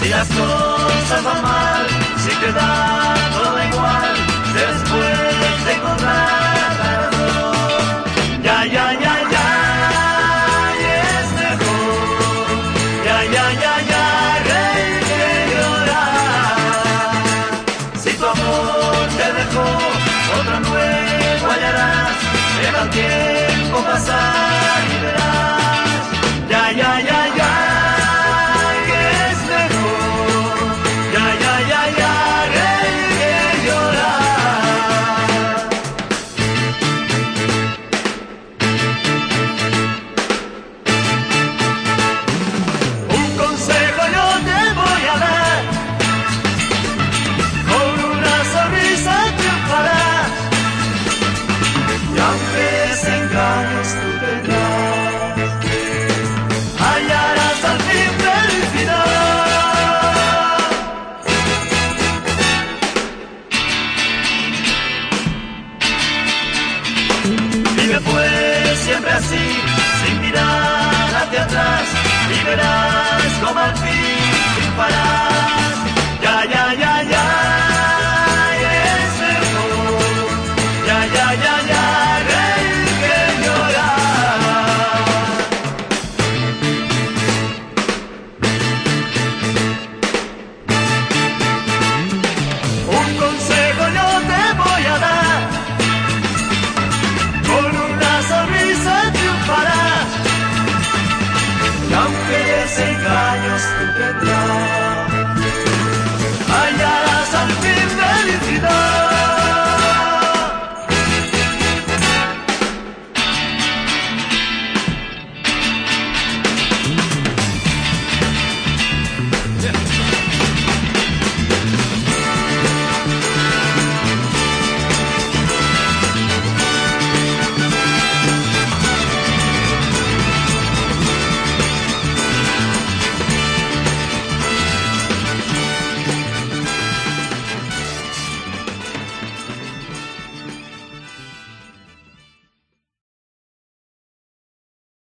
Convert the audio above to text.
si las cosas van mal. siempre así, sin mirar.